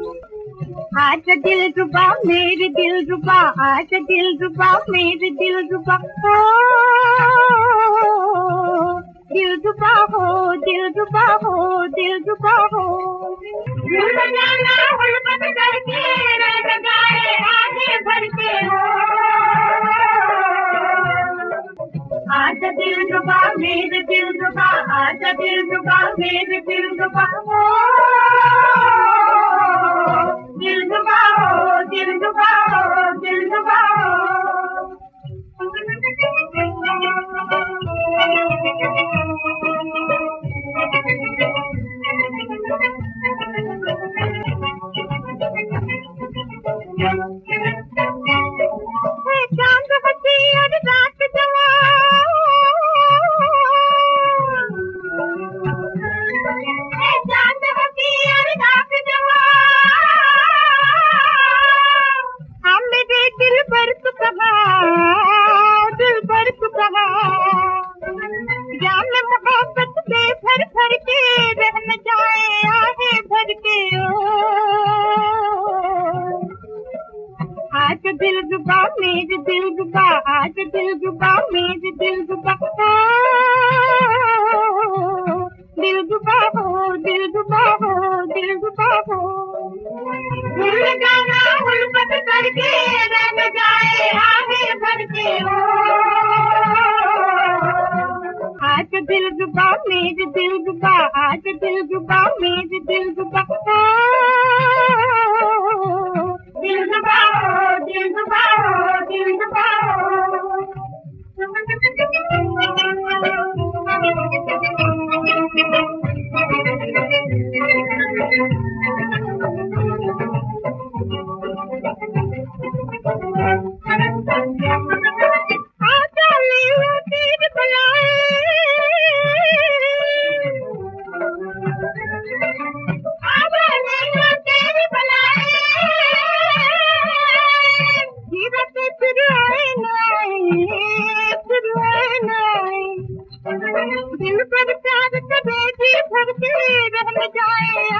आज दिल रुबा मेरे दिल रुबा आज दिल रुबा मेरे दिल रुबा हो दिल रुबा हो दिल रुबा हो दिल रुबा हो। आज दिल रुबा मेरे दिल रुबा आज दिल रुबा मेरे दिल रुबा हो दिल रुबा मेरे दिल रुबा आज दिल रुबा मेरे दिल रुबा दिल रुबा हो दिल रुबा हो दिल रुबा हो जाना उल्फत करके रह जाए आगे भर के हो आज दिल रुबा मेरे दिल रुबा आज दिल रुबा मेरे दिल रुबा दिल पर प्यार कभी भी भरके रह जाए